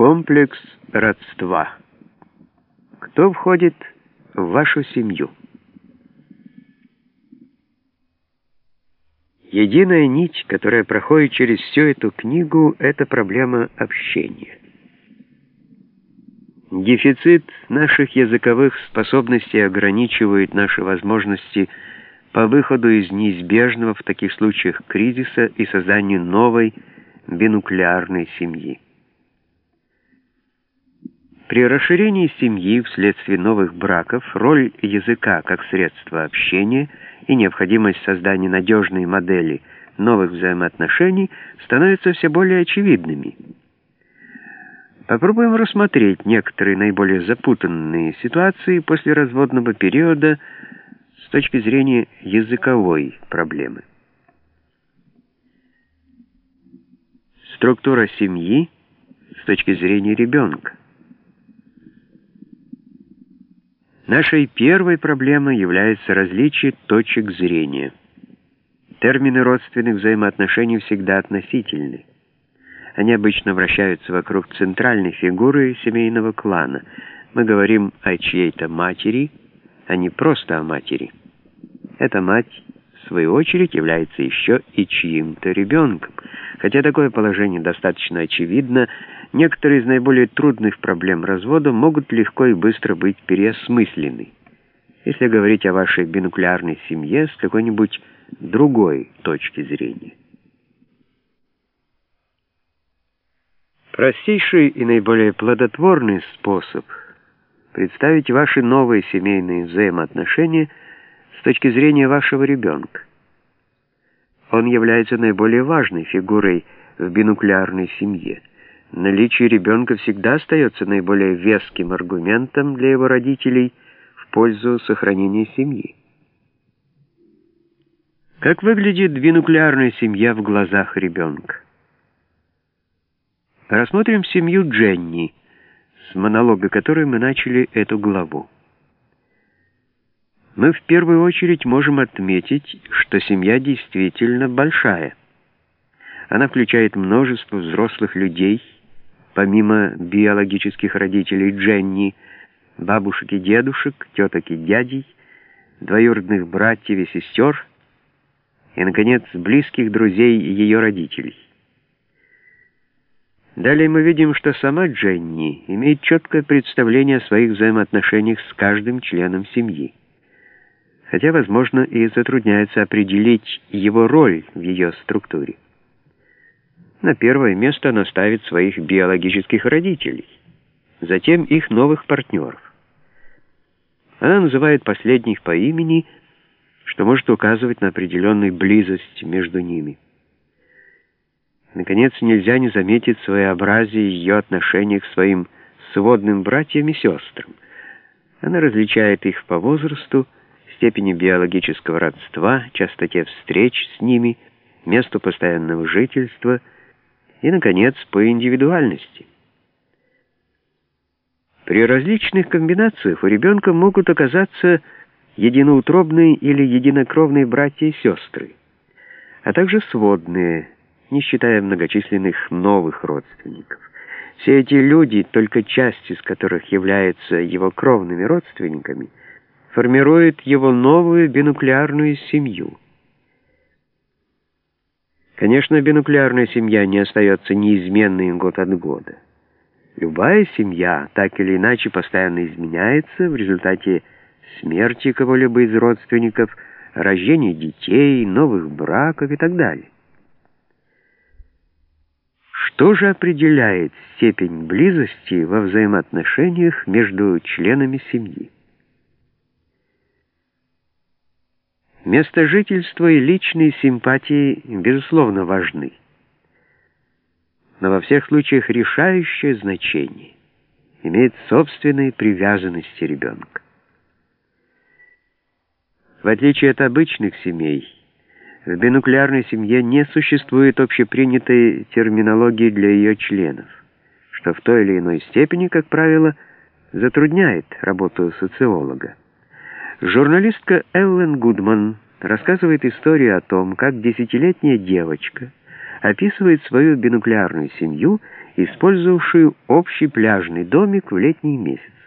Комплекс родства. Кто входит в вашу семью? Единая нить, которая проходит через всю эту книгу, это проблема общения. Дефицит наших языковых способностей ограничивает наши возможности по выходу из неизбежного в таких случаях кризиса и созданию новой бинуклеарной семьи. При расширении семьи вследствие новых браков роль языка как средства общения и необходимость создания надежной модели новых взаимоотношений становятся все более очевидными. Попробуем рассмотреть некоторые наиболее запутанные ситуации после разводного периода с точки зрения языковой проблемы. Структура семьи с точки зрения ребенка. Нашей первой проблемой является различие точек зрения. Термины родственных взаимоотношений всегда относительны. Они обычно вращаются вокруг центральной фигуры семейного клана. Мы говорим о чьей-то матери, а не просто о матери. Эта мать, в свою очередь, является еще и чьим-то ребенком. Хотя такое положение достаточно очевидно, некоторые из наиболее трудных проблем развода могут легко и быстро быть переосмыслены, если говорить о вашей бинуклеарной семье с какой-нибудь другой точки зрения. Простейший и наиболее плодотворный способ представить ваши новые семейные взаимоотношения с точки зрения вашего ребенка. Он является наиболее важной фигурой в бинуклеарной семье. Наличие ребенка всегда остается наиболее веским аргументом для его родителей в пользу сохранения семьи. Как выглядит бинуклеарная семья в глазах ребенка? Рассмотрим семью Дженни, с монолога которой мы начали эту главу. Мы в первую очередь можем отметить, что семья действительно большая. Она включает множество взрослых людей, помимо биологических родителей Дженни, бабушек и дедушек, теток и дядей, двоюродных братьев и сестер и, наконец, близких друзей ее родителей. Далее мы видим, что сама Дженни имеет четкое представление о своих взаимоотношениях с каждым членом семьи, хотя, возможно, и затрудняется определить его роль в ее структуре. На первое место она ставит своих биологических родителей, затем их новых партнеров. Она называет последних по имени, что может указывать на определенную близость между ними. Наконец, нельзя не заметить своеобразие ее отношения к своим сводным братьям и сестрам. Она различает их по возрасту, степени биологического родства, частоте встреч с ними, месту постоянного жительства и, наконец, по индивидуальности. При различных комбинациях у ребенка могут оказаться единоутробные или единокровные братья и сестры, а также сводные не считая многочисленных новых родственников. Все эти люди, только часть из которых являются его кровными родственниками, формируют его новую бинуклеарную семью. Конечно, бинуклеарная семья не остается неизменной год от года. Любая семья так или иначе постоянно изменяется в результате смерти кого-либо из родственников, рождения детей, новых браков и так далее. Что же определяет степень близости во взаимоотношениях между членами семьи? Место жительства и личные симпатии, безусловно, важны. Но во всех случаях решающее значение имеет собственные привязанности ребенка. В отличие от обычных семей, в бинуклеарной семье не существует общепринятой терминологии для ее членов, что в той или иной степени, как правило, затрудняет работу социолога. Журналистка Эллен Гудман рассказывает историю о том, как десятилетняя девочка описывает свою бинуклеарную семью использовавшую общий пляжный домик в летний месяц.